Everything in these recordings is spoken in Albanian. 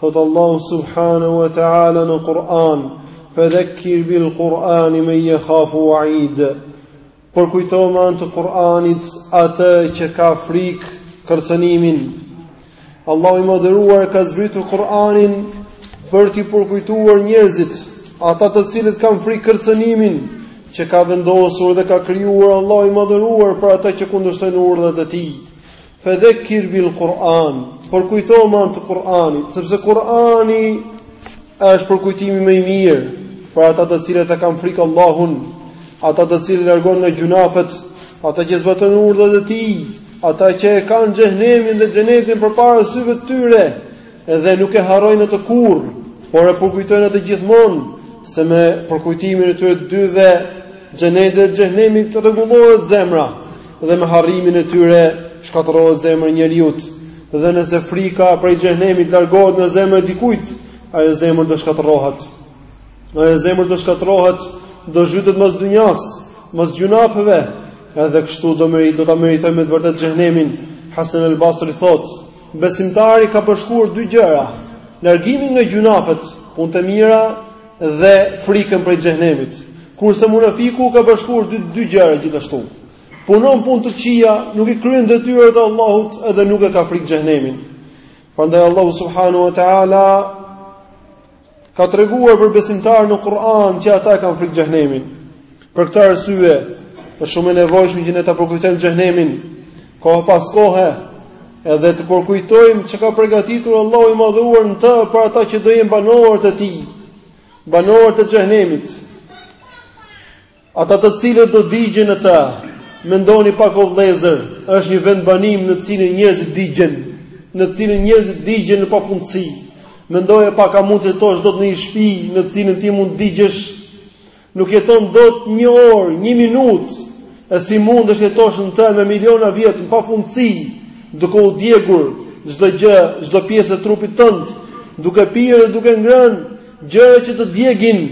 Thot Allahu subhanahu wa ta'ala në Kur'an, "Fadhakkir bil Kur'ani man yakhafu wa'id." Përkujto me anë të Kur'anit atë që ka frikë kërcënimin. Allahu i madhëruar e ka zbritur Kur'anin për t'i përkujtuar njerëzit, ata të cilët kanë frikë kërcënimin që ka vendosur dhe ka krijuar Allahu i madhëruar për ata që kundërshtojnë urdhrat e tij. Fedhekir bil Kur'an, përkujto me anë të Kur'anit, sepse Kur'ani është përkujtimi më i mirë për ata të cilët e kanë frikë Allahun, ata të cilët largohen nga gjynahet, ata që zbatojnë urdhrat e Tij, ata që e kanë xhehnemin dhe xhenetin përpara syve të tyre, Edhe nuk e harrojnë atë kurrë, por e përkujtojnë atë gjithmonë, se me përkujtimin e tyre të dyve xhenetit dhe xhehnemit rregullohet zemra dhe me harrimin e tyre shkatërrohet zemra e njeriut. Dhe nëse frika prej xhehnemit largohet në zemrën e dikujt, ajo zemër do shkatërrohet. Ajo zemër do shkatërrohet, do zhytet mas dynjasë, mas gjynaheve, edhe kështu do meri do ta meritojë me të vërtetë xhehnemin. Hasan al-Basri thot: Besimtari ka bashkuar dy gjëra, largimin nga gjynahet, punët e mira dhe frikën prej xhehenemit. Kurse munafiku ka bashkuar dy dy gjëra gjithashtu. Punon punë të këqija, nuk i kryen detyrat e Allahut edhe nuk e ka frikë xhehenemin. Prandaj Allahu subhanahu wa taala ka treguar për besimtarë në Kur'an që ata e kanë frikë xhehnemin. Për këtë arsye, është shumë e nevojshme që ne ta përkujtojmë xhehnemin kohë pas kohe, edhe të përkujtojmë që ka përgatitur Allahu i madhëruar në të për ata që do jenë banorët e tij, banorët e xhehnemit. Ata të cilët do digjen në të, mendoni pak o vëllezër, është një vendbanim në të cilin njerëzit digjen, në të cilin njerëzit digjen në pafundësi. Mendoje pak a mund të jetosh dot në një shtëpi në të cilin ti mund të digjesh? Nuk jeton dot një orë, një minutë. E si mundesh të jetosh në të me miliona vjet në pafundësi, duke u djegur çdo gjë, çdo pjesë e trupit tënd, duke pirë dhe duke ngrënë gjëra që të djegin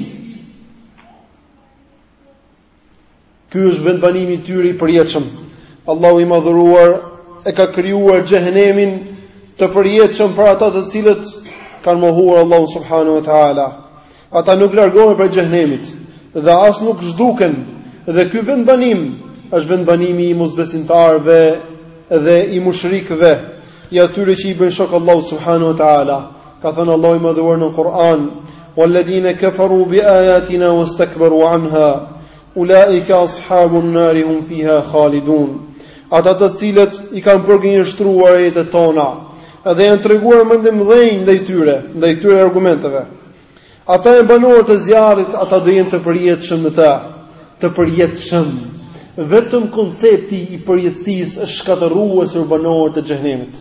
Ky është vendbanimi i tyre i përjetshëm. Allahu i madhëruar e ka krijuar xhehenemin të përjetshëm për ata të cilët kanë mohuar Allahun subhanahu wa taala. Ata nuk largohen prej xhehenemit dhe as nuk zhduken. Dhe ky vendbanim është vendbanimi i mosbesimtarëve dhe i mushrikëve, i atyre që i bëjnë shok Allahut subhanahu wa taala. Ka thënë Allahu i Madhëruar në Kur'an: "Walladhina kafaru bi ayatina wastakbaru anha, ulaika ashabun nar hum fiha khalidun." Ata të cilët i kanë përgënjeshtruar ajetet tona dhe janë treguar mendjemëdhenj ndaj tyre, ndaj atyre argumenteve, Ata janë banorët e zjarrit, ata do jenë të përjetshëm në të, të përjetshëm. Vetëm koncepti i përjetësisë është shkatërrues për banorët e xhehenemit.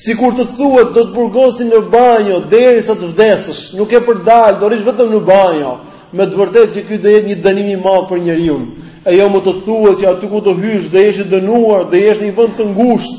Sikur të thuhet do të burgosin në banjo derisa të vdesësh, nuk e për të dalë, do rrish vetëm në banjo. Me të vërtetë që ky do jetë një dënim i madh për njeriun. E jo më të thuhet që aty ku do hysh do jesh i dënuar, do jesh në një vend të ngushtë.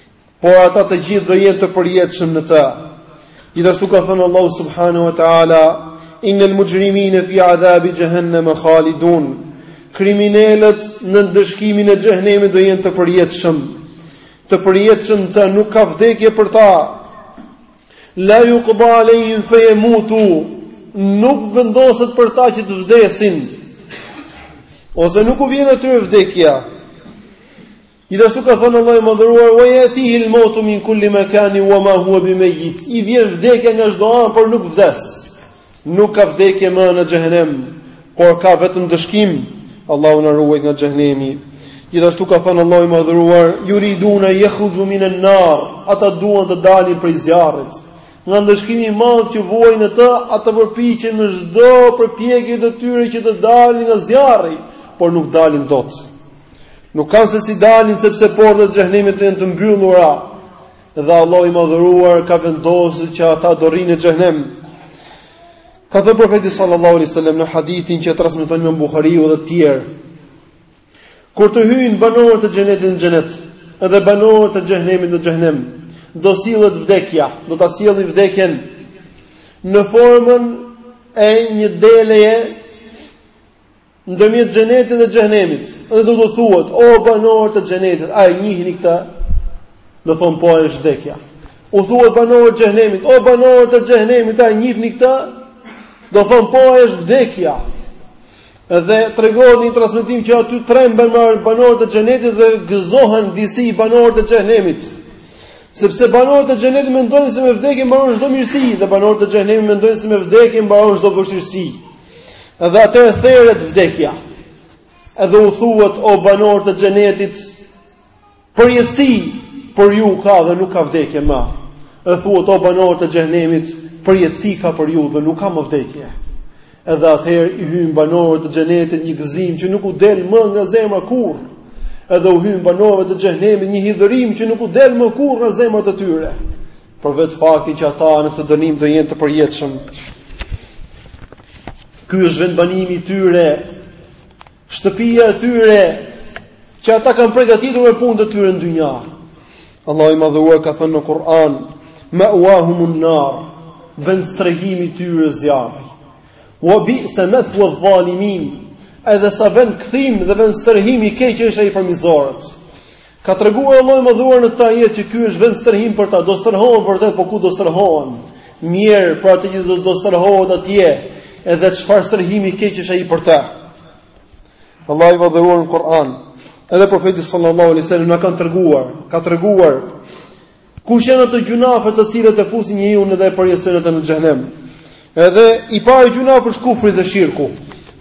Por ata të gjithë do jenë të përjetshëm në të. Gjithashtu ka thënë Allahu subhanahu wa taala, "Innal mujrimina fi adhabi jahannam khalidun." Kriminelët në ndëshkimin e xhehenemit do jenë të përjetshëm. Të përjetshëm në të, nuk ka vdekje për ta. La yuqda alayhim fayamutu. Nuk vendoset për ta që të vdesin. Ose nuk u vjen atyre vdekja. Gjithashtu ka thënë Allahu i Madhëruar: "Wa yatihi al-mautu min kulli makanin wa ma huwa bimayyit." I vjen vdekja nga çdo anë, por nuk vdes. Nuk ka vdekje më në xhehenem, por ka vetëm ndëshkim. Allahu na ruajt nga xhehenemi. Gjithashtu ka thënë Allahu i Madhëruar: "Yuriduna yakhruju min an-nar." Ata duan të dalin prej zjarrit. Nga ndëshkimi i madh që vuajnë në të, ata përpiqen në çdo përpjekje të tyre që të dalin nga zjarri, por nuk dalin dot. Nuk kanë se si dalin sepse portat e xhehenemit janë të mbyllura. Dhe Allahu i madhëruar ka vendosur që ata do rrinë në xhehenem. Ka thënë profeti sallallahu alaihi wasallam në hadithin që e transmeton Imam Buhariu dhe të tjerë. Kur të hyjnë banorët e xhenetit në xhenet, edhe banorët e xhehenemit në xhehenem, do sillet vdekja, do ta sjellin vdekjen në formën e një deleje ndërmjet xhenetit dhe xhehenemit, dhe do t'u thuhet, o banorë të xhenetit, a e njihni këtë? Do thon po është vdekja. U thuhet banorëve të xhehenemit, o banorë të xhehenemit, a e njihni këtë? Do thon po është vdekja. Dhe tregohet në transmetim që aty tremben banorët e xhenetit dhe gëzohen disi banorët e xhehenemit. Sepse banorët e xhenetit mendojnë se me vdekje mbaron çdo mirësi dhe banorët e xhehenemit mendojnë se me vdekje mbaron çdo vështirësi. Edhe atëherë theret vdekja. Edhe u thuhet o banorë të xhenetit, përjetësi për ju ka dhe nuk ka vdekje më. Edhe thuhet o banorë të xhehenemit, përjetësi ka për ju dhe nuk ka më vdekje. Edhe atëherë i hyn banorëve të xhenetit një gëzim që nuk u del më nga zemra kurrë. Edhe u hyn banorëve të xhehenemit një hidhërim që nuk u del më kurrë nga zemrat e tyre. për vetë faktin që ata në këtë dënim do jenë të përjetshëm. Ky është vendbanimi i tyre, shtëpia e tyre që ata kanë përgatitur me punët e tyre në dynja. Allahu i madhëruar ka thënë në Kur'an: "Ma'wahumun nar", vend strehimi i tyre zjarri. "Wa bi'sa mathwa adh-dhalimin", edhe sa vend kthim dhe vend strehim i keq është ai për mizorët. Ka treguar Allahu i Madhëruar në këtë ajet që ky është vend strehim për ta, do strehohen vërtet, po ku do strehohen? Mjerë për atë që do strehohet atje, edhe çfarë strehimi i keq është ai për të. Allahu i Madhëruar në Kur'an, edhe profeti sallallahu alaihi wasallam na kanë treguar, ka treguar Kush janë ato gjunafe të cilat e fusin njeriun edhe përjetësojnë atë në xhehenem? Edhe i pari gjunaf është kufri dhe shirku.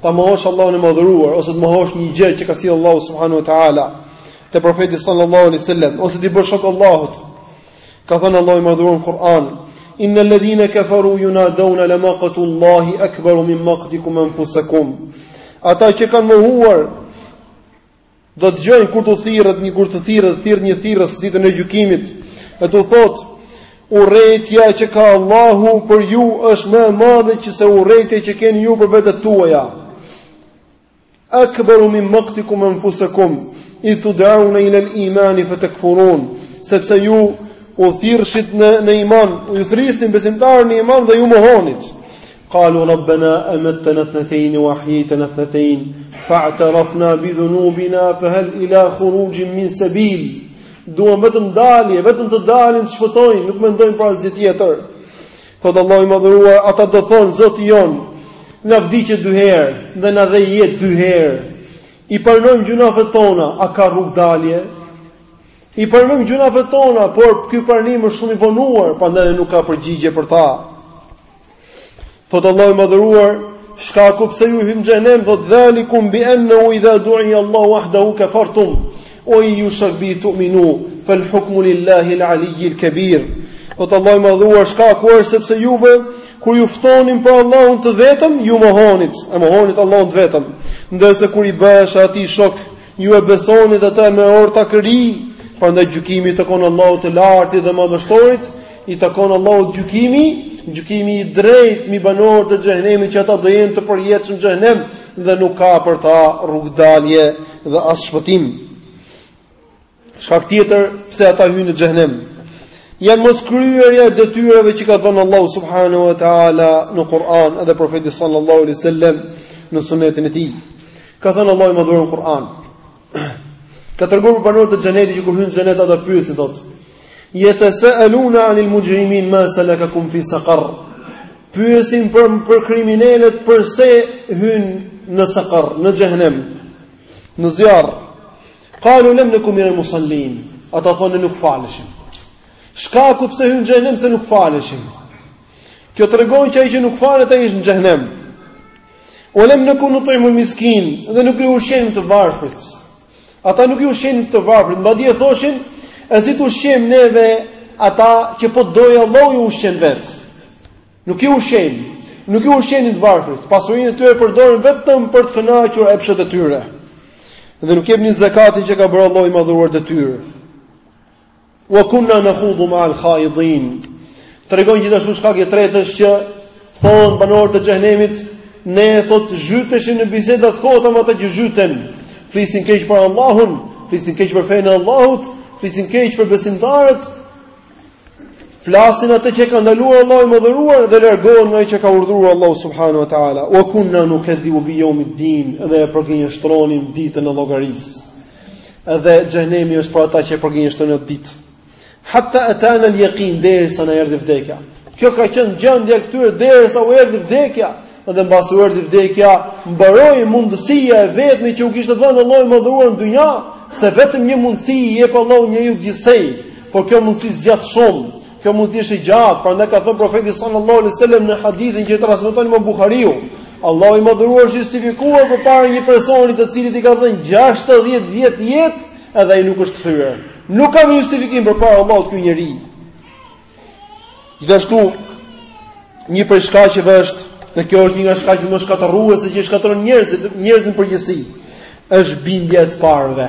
Ta mohosh Allahun e madhëruar ose të mohosh një gjë që ka sjellë Allahu subhanahu wa taala te profeti sallallahu alaihi wasallam ose t'i bësh shok Allahut. Ka thënë Allahu i madhëruar në Kur'an: "Inna alladhina kafaru yunaduna lamaqtullahi akbaru min maqtikum anfusakum." Ata që kanë mohuar Do dëgjojnë kur t'u thirret, një kur të thirret, thirr një thirrës ditën e gjykimit. E t'u thotë, urrejtja që ka Allahu për ju është më e madhe që se urrejtja që keni ju për vetet tuaja. Akbaru min maqtikum anfusakum idh tud'awna ilal imani fa takfurun, sepse ju u thirrshit në, në iman, ju thërrisnin besimtarët në iman dhe ju mohonit. Qalu rabbana amattana ithnatayn wa ahyaytana ithnatayn fa'tarafna bi dhunubina fa hal ila khurujin min sabil. Duan vetëm dalje, vetëm të dalin të shpëtojnë, nuk mendojnë për asgjë tjetër. Thotë Allahu i madhëruar, ata do thonë Zoti jonë, na vdiqe dy herë dhe na dhe jetë dy herë. I pranojmë gjunafet tona, a ka rrugëdalje? I pranojmë gjunafet tona, por ky pranim është shumë i vonuar, prandaj nuk ka përgjigje për ta. Thotë Allahu i madhëruar, shkaku pse ju hyni në xhehenem, thotë dhalikum bi ennehu idha du'ija Allahu wahdahu kefartum, wa in jushrak bihi tu'minu, fel hukmu lillahi l'alijjil kebir. Thotë Allahu i madhëruar, shkaku është sepse juve, kur ju ftonin për Allahun të vetëm, ju mohonit, e mohonit Allahun të vetëm. Ndërse kur i bëhesh atij shok, ju e besonit atë me ortakëri, prandaj gjykimi i takon Allahut të lartit dhe madhështorit, I takon Allahut gjykimi, gjykimi i drejtë mi banorët e xhehenemit që ata do jenë të përjetshëm në xhehenem dhe nuk ka për ta rrugëdalje dhe as shpëtim. Shkak tjetër pse ata hyjnë në xhehenem janë moskryerja e detyrave që ka dhënë Allahu subhanahu wa taala në Kur'an dhe profeti sallallahu alaihi wasallam në sunetin e tij. Ka thënë Allahu i madhëruar në Kur'an. Ka treguar për banorët e xhenetit që kur hyjnë në xhenet ata pyesin thotë: "Yatasaluna 'anil mujrimin ma salakakum fi saqar?" Pyesin për për kriminelët përse hyjnë në saqar, në xhenem, në zjarr. Qalu lam nakum min al-musallin. Ata thonë nuk faleshim. Shkaku pse hyjnë në xhenem se nuk faleshim. Kjo tregon që ai që nuk falet ai është në xhenem. Wa lam naku nut'imu al-miskin, dhe nuk i ushqenim të varfrit. Ata nuk i ushqenin të varfrit, madje thoshin, e si t'i ushqejmë neve ata që po të dojë Allahu i ushqen vetë. Nuk i ushqejmë, nuk i ushqenin të varfrit, pasurinë e tyre përdorin vetëm për të kënaqur epshet e tyre. Dhe nuk jepnin zekatin që ka bërë Allahu i madhëruar atyre. Wa kunna nakhudu ma al-khaidin. Tregon gjithashtu shkaku i tretë është që thonë banorët e xhenemit ne thotë zhyteshim në biseda të kota me ata që zhyten. Flisin keq për Allahun, flisin keq për fenë e Allahut, flisin keq për besimtarët. Flasin atë që ka ndaluar Allahu i madhëruar dhe largohen nga ajo që ka urdhëruar Allahu subhanahu wa taala. Wa kunna nukadhibu bi yawmiddin, dhe e përgënjeshtronim ditën e llogarisë. Edhe xhenemi është për ata që e përgënjeshtrojnë atë ditë. Hatta atana al-yaqin derisa na erdhi vdekja. Kjo ka qenë gjendja e këtyre derisa u erdhi vdekja. Dhe mbasi u erdhi vdekja, mbaroi mundësia e vetme që u kishte dhënë Allahu i madhëruar në dynja, se vetëm një mundësi i jep Allahu njeriut gjithsej, por kjo mundësi zgjat shumë. Kjo mundësi është e gjatë, prandaj ka thënë profeti sallallahu alaihi wasallam në hadithin që transmeton Imam Buhariu, Allahu i madhëruar është justifikuar përpara një personi të cilit i ka dhënë 60 vjet jetë, edhe ai nuk është kthyer. Nuk ka më justifikim përpara Allahut ky njeri. Gjithashtu një prej shkaqeve është, dhe kjo është një nga shkaqet më shkatërruese që shkatërron njerëzit, njerëzit në përgjithësi, është bindja e të parëve.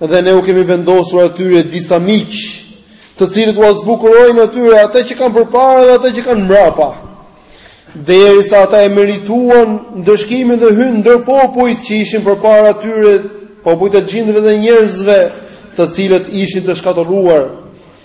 Dhe ne u kemi vendosur atyre disa miq, të cilët ua zbukurojnë atyre atë që kanë përpara dhe atë që kanë mbrapa. Derisa ata e merituan ndëshkimin dhe hynë ndër popujt që ishin përpara atyre, popujt e xhindëve dhe njerëzve, të cilët ishin të shkatërruar.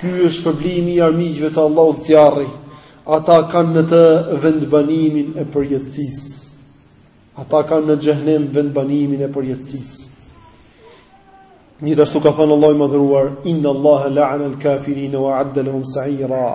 Ky është shpërblimi i armiqve të Allahut zjarri. Ata kanë në të vendbanimin e përjetësisë. Ata kanë në xhenem vendbanimin e përjetësisë. Gjithashtu ka thënë Allahu i Madhëruar, Inna Allaha la'ana al-kafirin wa 'adda lahum sa'ira.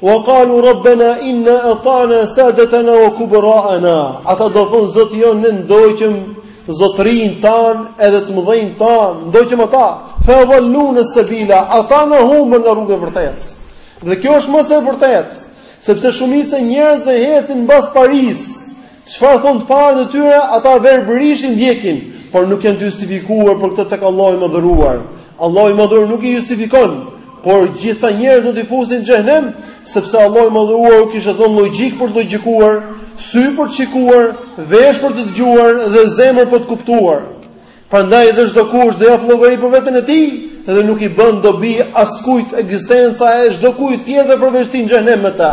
Wa qalu rabbana inna ata'na sadatana wa kubara'ana. Ata do thonë Zoti jonë ne ndoqëm zotërinjtë tanë edhe të mëdhenjtë tanë, ndoqëm ata. Fa adhalluna as-sabila, ata na humbën nga rruga e vërtetë. Dhe kjo është më se e vërtetë, sepse shumica e njerëzve ecin mbas parisë. Çfarë thonë të parët e tyre, ata verbërisht ndjekin, por nuk janë të justifikuar për këtë tek Allahu i Madhëruar. Allahu i Madhëruar nuk i justifikon, por gjithta njerëzit do t'i fusin në xhenem, sepse Allahu i Madhëruar u kishte dhënë logjik për të logjikuar, sy për të shikuar, vesh për të dëgjuar dhe zemër për të kuptuar. Prandaj edhe çdo kush do jap llogari për veten e tij dhe nuk i bën dobi askujt ekzistenca e çdo kujt tjetër përveç tij në xhenem me ta.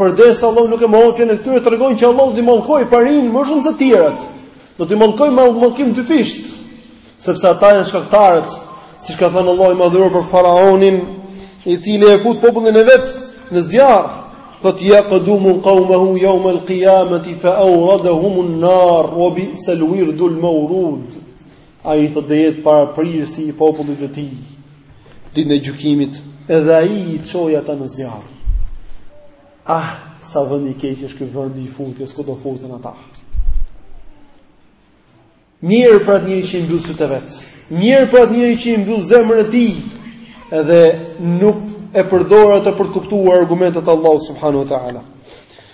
Përderisa Allahu nuk e mohon thënien e këtyre tregon që Allahu do t'i mallkojë parinë më shumë se të tjerët. Do t'i mallkojë mallkim dyfisht, sepse ata janë shkaktarët, siç ka thënë Allahu i madhëruar për faraonin, i cili e fut popullin e vet në zjarr. Thotë yaqdumu qawmahu yawm al-qiyamati fa awradahum an-nar wa bi'sa al-wirdul mawrud. Ai thotë do jetë paraprirësi i popullit të tij ditën e gjykimit, edhe ai i çoi ata në zjarr. Ah, sa vend i keq është ky vendi i futjes ku do futen ata. Mjerë për atë njeri që i mbyll sytë e vet. Mjerë për atë njeri që e mbyll zemrën e tij. Edhe nuk e përdor atë për të kuptuar argumentet e Allahut subhanahu wa taala.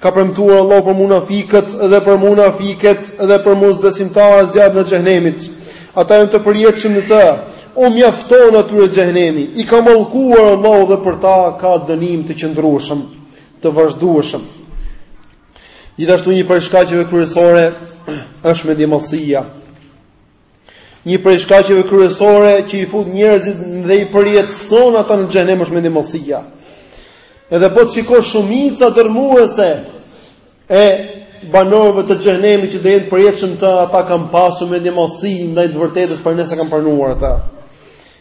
Ka premtuar Allahu për munafiqët dhe për munafiqet dhe për mosbesimtarët zjarrin e xhehenemit. Ata janë të përjetshëm në të. U mjafton atyre xhehenemi, i ka mallkuar Allahu dhe për ta ka dënim të qëndrueshëm, të vazhdueshëm. Gjithashtu një prej shkaqeve kryesore është mendjemadhësia. Një prej shkaqeve kryesore që i fut njerëzit dhe i përjetëson ata në xhenem është mendjemadhësia. Edhe po të shikosh shumica dërmuese e banorëve të xhenemit që do jenë përjetshëm aty ata kanë pasur mendjemadhësi ndaj të vërtetës prandaj s'e kanë pranuar atë.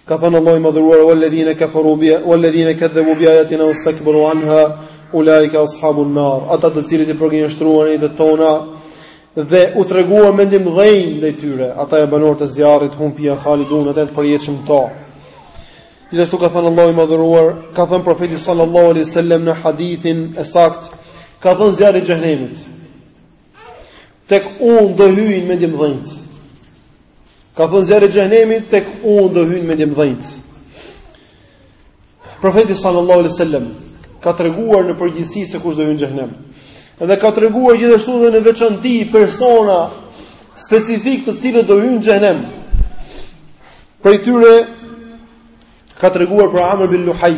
Ka thënë Allahu i madhëruar wal ladhina kafaru bi wal ladhina kadhabu bi ayatina wastakbaru anha ulaika ashabun nar. Ata të cilët i përgënjeshtruan ajetet tona Dhe u treguan mendjemëdhenj ndaj tyre, ata janë banorët e zjarrit hum fiha khalidun ata janë të përjetshëm aty. Gjithashtu ka thënë Allahu i madhëruar, ka thënë profeti sallallahu alaihi wasallam në hadithin e saktë, ka thënë zjarri i xhenemit. Tek unë do hyjnë mendjemëdhenjtë. Ka thënë zjarri i xhenemit tek unë do hyjnë mendjemëdhenjtë. Profeti sallallahu alaihi wasallam ka treguar në përgjithësi se kush do hyjë në xhenem. Dhe ka treguar gjithashtu edhe në veçanti persona specifik të cilët do hyjnë në xhenem. Prej tyre ka treguar për Amr bin Luhaj.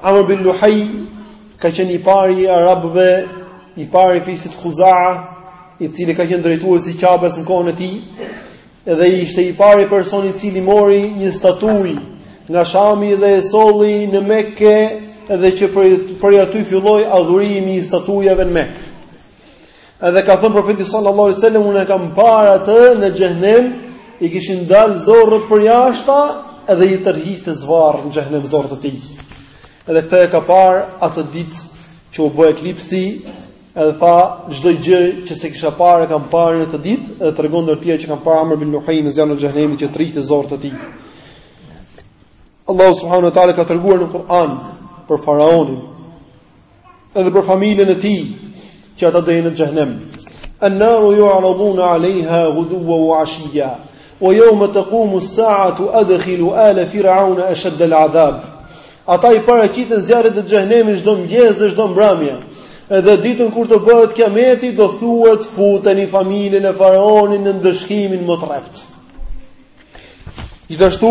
Amr bin Luhaj ka qenë i pari i arabëve, i pari i fisit Khuza'a, i cili ka qenë drejtuesi i Qabes në kohën e tij. Edhe ishte i pari person i cili mori një statuj nga Shami dhe e solli në Mekë dhe që prej aty filloi adhurimi i statujave në Mekë. Edhe ka thënë profeti sallallahu alajhi wasallam unë e kam parë atë në xhenem i kishin dal zorrët për jashta edhe i tërhiqte zvarr në xhenem zorrët e tij. Edhe këtë e ka parë atë ditë që u bë eklipsi Edhe tha çdo gjë që se kisha parë e kam parë në atë ditë, edhe tregon ndër tjera që kam parë Amr bin Luhay në zjarrin e xhenemit që tërhiqte zorrët e tij. Allahu subhanahu wa taala ka treguar në Kur'an për faraonin edhe për familjen e tij që ata do jenë në xhenem. An-naru yu'raduna 'alayha ghuduwan wa 'ashiyya. Ue jeume tekumu saatu adkhilu ale firauna eshedd el adhab. Ata i paraqiten zjarrit të xhehenemit çdo mëngjes dhe çdo mbrëmje. Edhe ditën kur të bëhet kiameti do thuhet futeni familjen e faraonit në ndëshkimin më të rreptë. Gjithashtu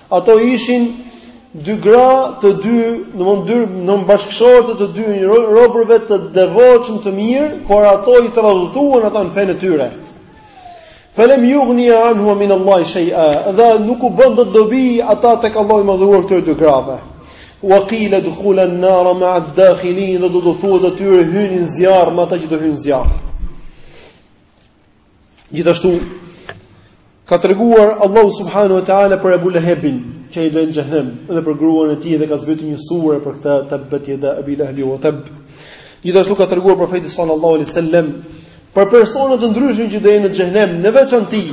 Ato ishin dy gra të dy, domthonë dy bashkëshorte të dy robërve të devotshëm të mirë, por ato i tradhtuan ata në fenë e tyre. Falem yughni anhuma min Allahi shay'a, dhe nuk u bën dot dobi ata tek Allahu i madhëruar këtyre dy grave. Wa qila dukhul an-nar ma'a ad-dakhilin, dhe do t'u thuhet atyre hyni në zjarr me ata që do hyjnë në zjarr. Gjithashtu ka treguar Allahu subhanahu wa taala për Abu Lahabin, që ai do jetë në xhenem, dhe për gruan e tij dhe ka zbritur një sure për këtë tabbat yada Abi Lahabin wa tab. Gjithashtu ka treguar profeti sallallahu alaihi wasallam për persona të ndryshëm që do jenë në xhenem, në veçanti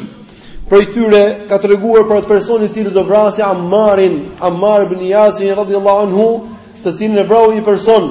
prej tyre ka treguar për atë person i cili do vrasë Ammarin, Ammar ibn Yasirin radhiyallahu anhu, të cilin e vrau një person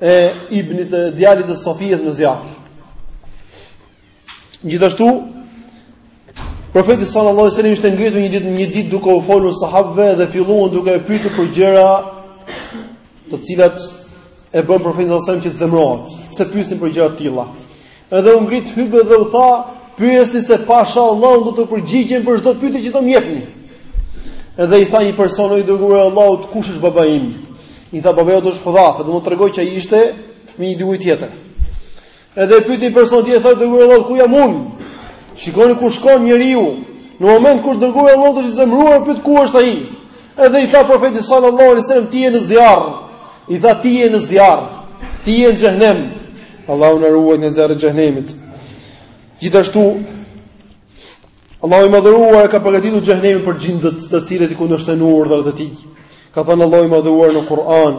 e ibnit e djalit të Safijes në zjarr. Gjithashtu Profeti sallallahu alajhi wasallam ishte ngritur një ditë një ditë duke u folur sahabëve dhe filluan duke e pyetur për gjëra të cilat e bënë profetin sallallahu alajhi wasallam që të zemërohet. Pse pyesin për gjëra të tilla? Edhe u ngrit në hutbe dhe u tha, Pyesni se pasha Allahun do t'u përgjigjem për çdo pyetje që do më jepni. Edhe i tha një person o i dërguari i Allahut, kush është baba im? I tha babai yt është Hudhafa, domethënë tregoi që ai ishte fëmijë i dikujt tjetër. Edhe e pyeti një person tjetër, tha i dërguari i Allahut, ku jam unë? Shikoni ku shkon njeriu. Në moment kur i dërguari i Allahut është zemëruar, pyet ku është ai. Edhe i tha profeti sallallahu alaihi wasallam ti je në zjarr. I tha ti je në zjarr. Ti je në xhenem. Allahu na ruajt nga zjarri i xhenemit. Gjithashtu Allahu i madhëruar e ka përgatitur xhenemin për xhindët, të cilët i kundërshtojnë urdhrat e tij. Ka thënë Allahu i madhëruar në Kur'an,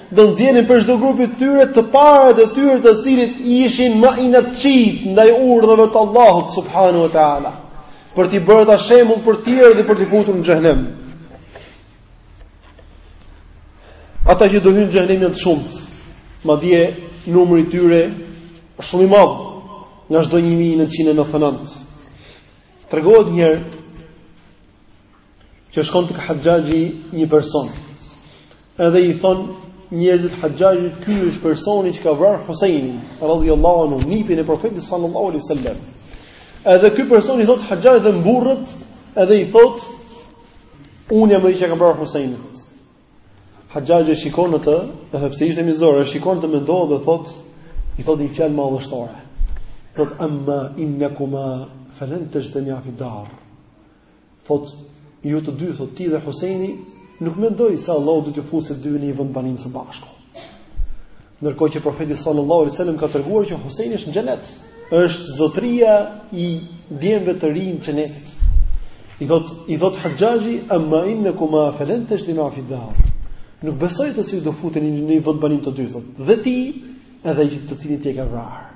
Do nxjerrin për çdo grup prej tyre të parët e tyre të cilët ishin më inatçit ndaj urdhrave të Allahut subhanahu wa taala për t'i bërë ata shembull për të tjerët dhe për t'i futur në xhenem. Ata që do hyjnë në xhenem janë të shumtë. Madje numri i tyre është shumë i madh nga çdo 1999. Tregohet një herë që shkon tek Haxhaxhi një person. Edhe i thon njerëzit Haxhaxhit ky është personi që ka vrarë Husajnin radhiyallahu anhu, nipin e Profetit sallallahu alaihi wasallam. Edhe ky person i thot Haxhaxhit dhe mburret, edhe i thot unë jam ai që ka vrarë Husajnin. Haxhaxhi e shikon atë, edhe pse ishte mizor, e shikon atë mendohet dhe thot i thot një fjalë madhështore. Thot amma innakuma falan tajtami'a fi dar. Thot ju të dy, thot ti dhe Huseini, nuk mendoj se Allahu do t'ju fusë të dy në një vendbanim së bashku. Ndërkohë që profeti sallallahu alaihi wasallam ka treguar që Huseini është në xhenet, është zotëria i djemve të rinj në xhenet. I thot i thot Haxhaxhi, "Amma innakuma falan tajtami'a fi dar." Nuk besoj se do futeni në një vendbanim të dy, thot. Dhe ti, edhe ai të cilin ti e ke vrarë.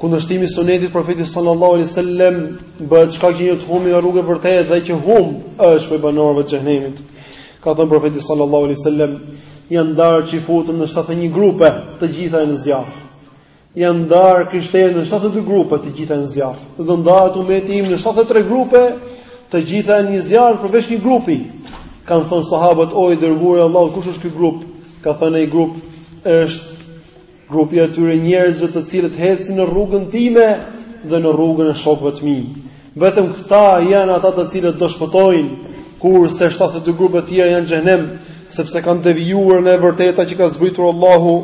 Kundërshtimi i sunetit të Profetit sallallahu alaihi wasallam bëhet shkak që njeriu të humbi nga rruga e vërtetë dhe ai që humb është prej banorëve të xhenemit. Ka thënë Profeti sallallahu alaihi wasallam, janë ndarë çifutët në 71 grupe, të gjitha në zjarr. Janë ndarë të krishterët në 72 grupe, të gjitha në zjarr. Do ndahet ummeti im në 73 grupe, të gjitha në zjarr përveç një grupi. Kanë thënë sahabët, o i dërguar i Allahut, kush është ky grup? Ka thënë ai grup është Grupi i atyre njerëzve të cilët ecin në rrugën time dhe në rrugën e shokëve të mi. Vetëm këta janë ata të cilët do shpëtojnë, kurse 72 grupe të tjera janë në xhenem, sepse kanë devijuar nga e vërteta që ka zbritur Allahu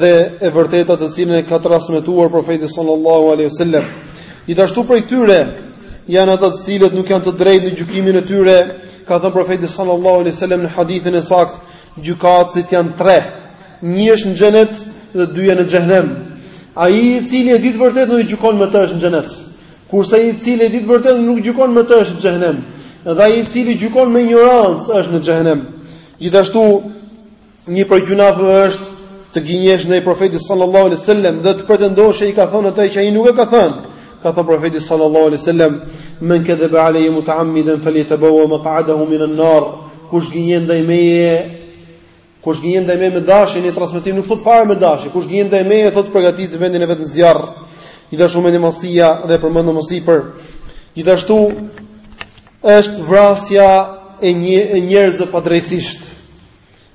dhe e vërteta të cilën e ka transmetuar profeti sallallahu alaihi wasallam. Gjithashtu prej tyre janë ata të cilët nuk janë të drejtë në gjykimin e tyre, ka thënë profeti sallallahu alaihi wasallam në hadithin e saktë, Gjykatësit janë tre, një është në xhenet dhe dy janë në xhehenem. Ai i cili e di të vërtetën dhe gjykon me të është në xhenet, kurse ai i cili e di të vërtetën nuk gjykon me të është në xhehenem. Dhe ai i cili gjykon me injorancë është në xhehenem. Gjithashtu një prej gjynaheve është të gënjesh ndaj profetit sallallahu alaihi wasallam dhe të pretendosh se ai ka thënë atë që ai nuk e ka thënë. Ka thënë profeti sallallahu alaihi wasallam, "Men kadhaba alayya muta'ammidan falyatabawa maq'adahu min an-nar." Kush gënjen ndaj meje, kush gënjen ndaj meje me dashje në një transmetim nuk thot fare me dashje, kush gënjen ndaj meje thot të përgatis vendin e vet në zjarr. Gjithashtu mendjemadhësia dhe e përmenda më sipër. Gjithashtu është vrasja e njerëzve padrejtësisht.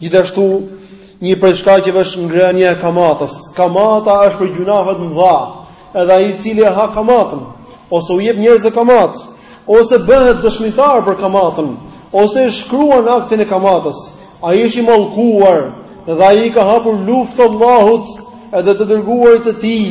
Gjithashtu, një prej shkaqeve është ngrënia e kamatës. Kamata është prej gjynafeve të mëdha. Edhe ai i cili e ha kamatën, ose u jep njerëzve kamatë, ose bëhet dëshmitar për kamatën, ose e shkruan aktin e kamatës, ai është i mallkuar dhe ai i ka hapur luftë Allahut edhe të dërguarit të tij.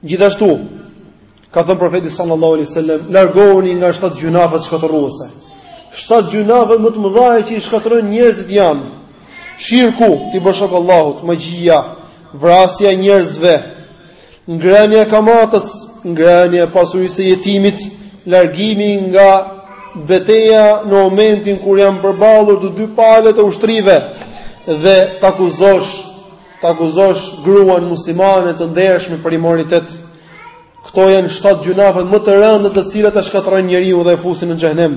Gjithashtu, ka thënë profeti sallallahu alaihi wasallam, largohuni nga shtatë gjynafet shkatërruese. Shtatë gjynafet më të mëdha që i shkatërrojnë njerëzit janë shirku, t'i bësh shok Allahut, magjia, vrasja e njerëzve, ngrënia e kamatës, ngrënia e pasurisë së jetimit, largimi nga beteja në momentin kur janë përballur të dy palët e ushtrive dhe t'akuzosh Ta akuzosh gruan muslimane të ndershme për imoralitet. Këto janë shtatë gjynafet më të rënda të cilat e shkatërrojnë njeriun dhe e fusin në xhehenem.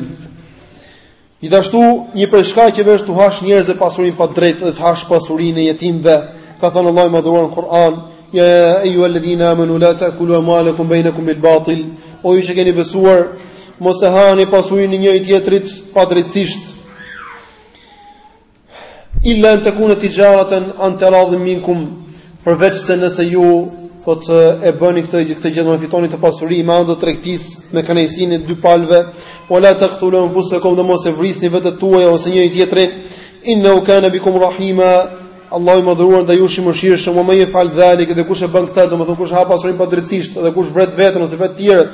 Gjithashtu, një prej shkaqeve është të hash njerëzve pasurinë pa drejtë dhe të hash pasurinë e jetimëve. Ka thënë Allahu i Madhëruar në Kur'an, "Ya ayyuhalladhina amanu la ta'kulu amwalakum bainakum bil batil." O ju që keni besuar, mos e hani pasurinë e njëri-tjetrit padrejtësisht. Illa an takuna tijaratan an taradhim minkum përveçse nëse ju thotë e bëni këtë gjë domethënë fitoni këtë pasuri me anë të tregtisë me kënaqësinë e dy palëve wala taqtulu anfusakum dhe mos e vrisni vetet tuaja ose njëri-tjetrin innahu kana bikum rahima Allahu i Madhëruar ndaj jush i mëshirshëm, wa man yaf'al dhalik dhe kush e bën këtë, domethënë kush ha pasurinë padrejtësisht dhe kush vret veten ose vret tjerët.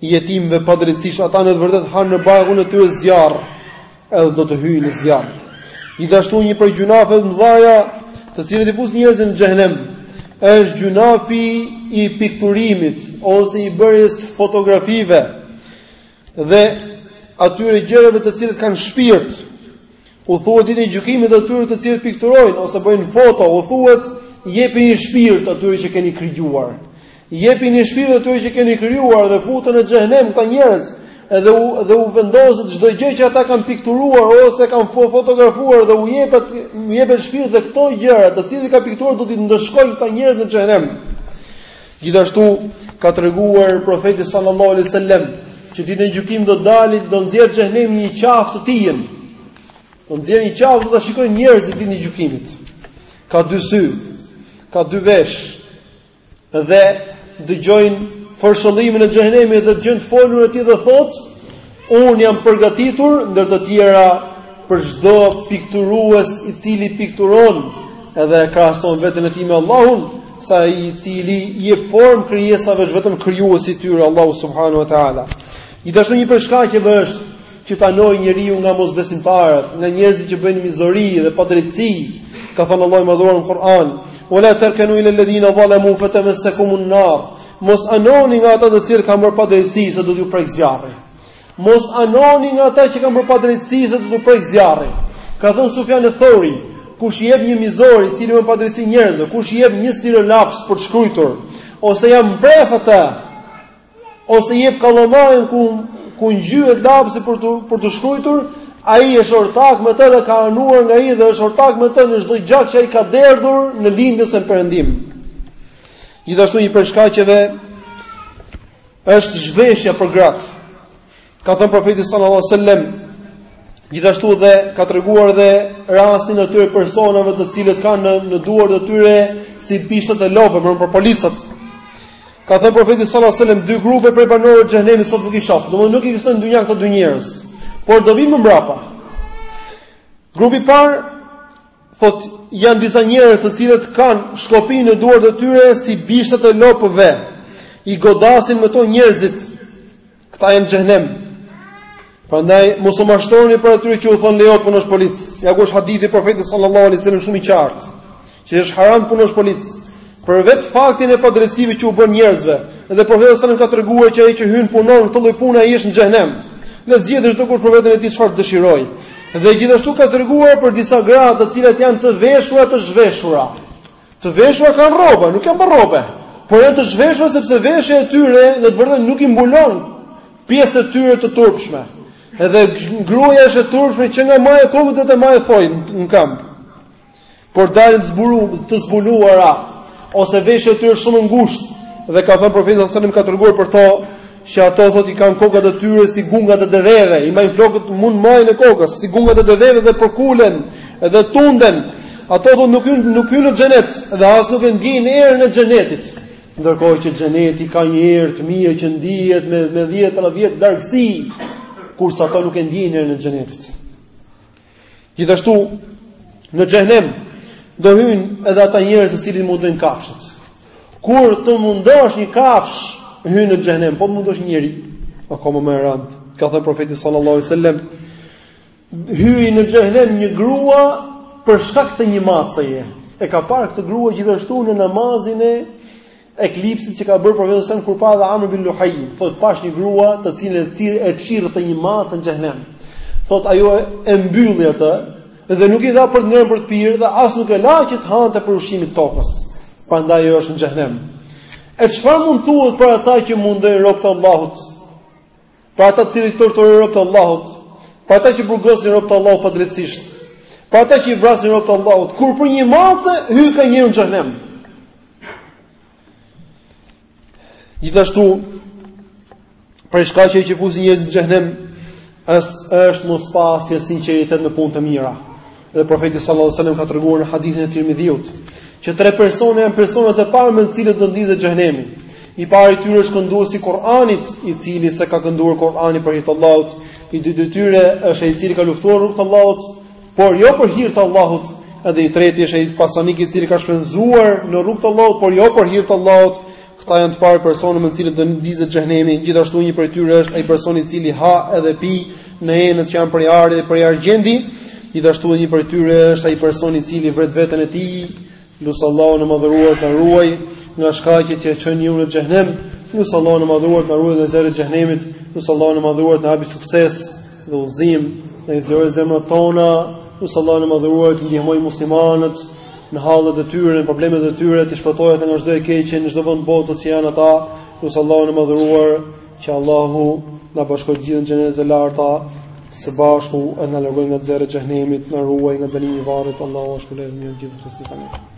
jetimëve padrejtësisht ata në të vërtetë hanë në barkun e tyre zjarr edhe do të hyjnë në zjarr gjithashtu një prej gjynafeve të mëdha të cilat i fusin njerëzit në xhehenem është gjynafi i pikturimit ose i bërjes të fotografive dhe atyre gjërave të cilat kanë shpirt U thuhet ditën e gjykimit atyre të cilët pikturojnë ose bëjnë foto, u thuhet jepini shpirt atyre që keni krijuar. Jepini shpirt atyre që keni krijuar dhe futen në xhehenem këta njerëz. Edhe u dhe u vendoset çdo gjë që ata kanë pikturuar ose kanë fotografuar dhe u jepet u jepet shpirt dhe këto gjëra, të cilat ka pikturuar do t'i ndëshkojnë këta njerëz në xhehenem. Gjithashtu ka treguar profeti sallallahu alaihi wasallam që ditën e gjykimit do dali, do nxjerr xhehenemi një qafë të tijën. Do nxjerr një qafë do ta shikojnë njerëzit ditën e gjykimit. Ka dy sy, ka dy veshë dhe dëgjojnë fërshëllimin e xhehenemit dhe dëgjojnë të folurën e tij dhe thotë Unë jam përgatitur ndër të tjera për çdo pikturues i cili pikturon edhe e krahason veten e tij me Allahun, se ai i cili i jep formë krijesave është vetëm krijuesi i tyre Allahu subhanahu wa taala. Gjithashtu një prej shkaqeve është që të anojë njeriu nga mosbesimtarët, nga njerëzit që bëjnë mizori dhe padrejtësi, ka thënë Allahu i madhëruar në Kur'an, "Wala tarkanu ila alladhina zalamu fatamassakum an-nar." Mos anoni nga ata të cilët kanë bërë padrejtësi se do t'ju prek zjarri. Mos anoni nga ata që kanë bërë padrejtësi se do t'ju prek zjarri. Ka thënë Sufjan e Thori, kush i jep një mizori, i cili bën padrejtësi njerëzve, kush i jep një stilolaps për të shkruar, ose ia mpreh atë, ose i jep kallamarin ku ku ngjyet lapsi për të për të shkruar, ai është ortak me të dhe ka anuar nga ai dhe është ortak me të në çdo gjak që ai ka derdhur në lindje ose në perëndim. Gjithashtu një prej shkaqeve është zhveshja për gratë. Ka thënë profeti sallallahu alajhi wasallam, gjithashtu dhe ka treguar dhe rastin e atyre personave të cilët kanë në, në duart e tyre si bishtat e lopëve, për, për policët. Ka thënë profeti sallallahu alajhi wasallam, dy grupe prej banorëve të xhenemit sot nuk i shoh. Domthonë nuk ekzistojnë në dynja këto dy njerëz, por do vinë më mbrapa. Grupi i parë Thotë, janë disa njerëz të cilët kanë shkopinj në duart e tyre si bishtat e lopëve. I godasin me to njerëzit. Këta janë në xhenem. Prandaj mos u mashtroni prej atyre që u thonë lejohet të punosh polic. Ja ku është hadithi i profetit sallallahu alaihi wasallam shumë i qartë. Që është haram të punosh polic. Për vetë faktin e padrejtësive që u bën njerëzve, dhe profeti sallallahu alajhi wasallam ka treguar që ai që hyn punon në këtë lloj pune ai është në xhenem. Le të zgjedhë çdokush për veten e tij çfarë të dëshirojë. Dhe gjithashtu ka treguar për disa gra të cilat janë të veshura të zhveshura. Të veshura kanë rroba, nuk janë pa rrobe. Por janë të zhveshura sepse veshja e tyre në të vërtetë nuk i mbulon pjesët e tyre të turpshme. Edhe gruaja është e turpshme që nga maja e kokës deri te maja e thoit në këmbë. por dalin zbulu, të zbuluara ose veshja e tyre shumë e ngushtë dhe ka thënë profeti sallallahu alajhi wasallam ka treguar për to që ato thotë i kanë kokat e tyre si gungat e deveve, i mbajnë flokët mu në majën e kokës si gungat e deveve dhe përkulen dhe tunden. Ato do nuk hyn nuk hyn në xhenet dhe as nuk e ndjejnë erën e xhenetit. Ndërkohë që xheneti ka një erë të mirë që ndihet me me 10 vjet largësi, kurse ato nuk e ndjejnë erën e xhenetit. Gjithashtu në xhenem do hyjnë edhe ata njerëz të cilët mundojnë kafshët. Kur të mundosh një kafshë, hyn në xhenem, po të mundosh një njeri, akoma më e rëndë. Ka thënë profeti sallallahu alajhi wasallam, hyri në xhenem një grua për shkak të një maceje. E ka parë këtë grua gjithashtu në namazin e eklipsit që ka bërë profeti sallallahu alejhi ue selem kur pa dhe Amr bin Luhaj, thotë pash një grua të cilën e çirrte një mace në xhenem. Thotë ajo e mbylli atë dhe nuk i dha për të ngrënë për të pirë dhe as nuk e la që të hante prej ushqimit të tokës. Prandaj ajo është në xhenem. E çfarë mund thuhet për ata që mundojnë robt e Allahut? Për ata të cilët torturojnë robët e Allahut, për ata që burgosin robët e Allahut padrejtësisht, për ata që i vrasin robët e Allahut, kur për një mace hyka njeriu në xhenem. Gjithashtu prej shkaqeve që i fusin njerëzit në xhenem është mospasja e sinqeritetit në punët e mira. Dhe profeti sallallahu alajhi wasallam ka treguar në hadithin e Tirmidhiut që tre persona janë personat e parë me të cilët do ndizet xhenemi. I pari i tyre është kënduesi i Kur'anit, i cili s'e ka kënduar Kur'anin për hir të Allahut. I dyti i tyre është ai i cili ka luftuar në rrugt të Allahut, por jo për hir të Allahut. Edhe i treti është ai pasanik i cili ka shpenzuar në rrugt të Allahut, por jo për hir të Allahut. Këta janë të parët persona me të cilët do ndizet xhenemi, gjithashtu një prej tyre është ai person i cili ha edhe pi në enët që janë prej ari dhe prej argjendi, gjithashtu një prej tyre është ai person i cili vret veten e tij, lus Allahun e madhëruar të na ruajë nga shkaqet që e çojnë njeriun në xhenem, lus Allahun e madhëruar të na ruajë nga zjarri i xhenemit, lus Allahun e madhëruar të na japë sukses dhe udhëzim në zemrat tona, lus Allahun e madhëruar t'i ndihmojë muslimanët në hallet e tyre, në problemet e tyre, t'i shpëtojë ata nga çdo e keqje, në çdo vend të botës që janë ata, lus Allahun e madhëruar që Allahu të na bashkojë gjithë në xhenetet e larta së bashku e na largojë nga zjarri i xhenemit, na ruajë nga dënimi i varrit, Allahu është i lehtë me gjithë të